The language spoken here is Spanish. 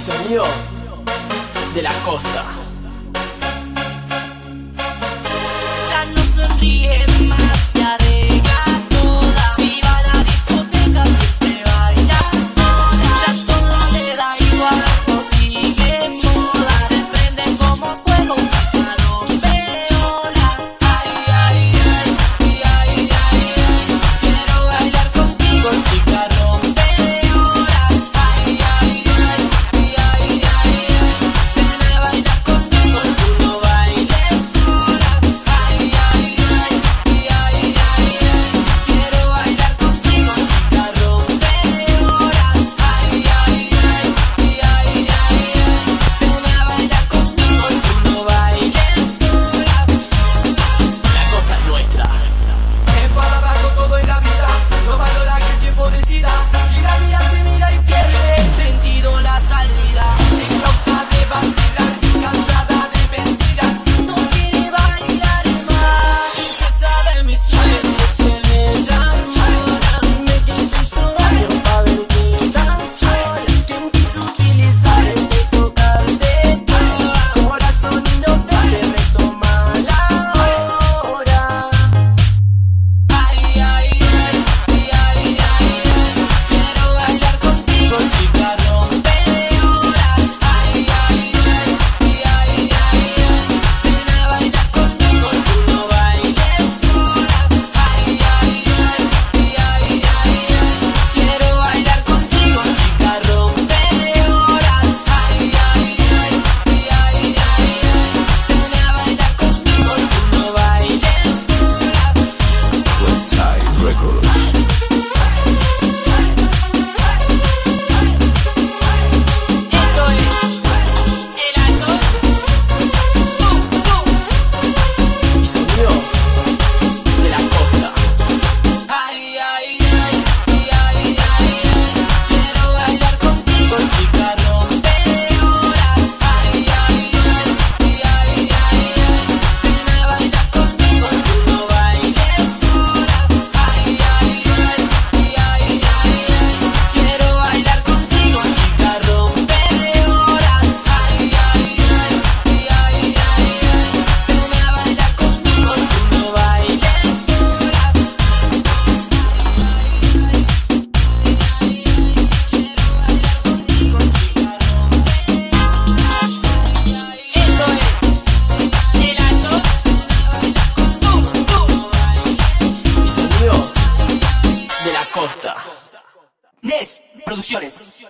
y sonido de la costa. de la costa. Nes Producciones.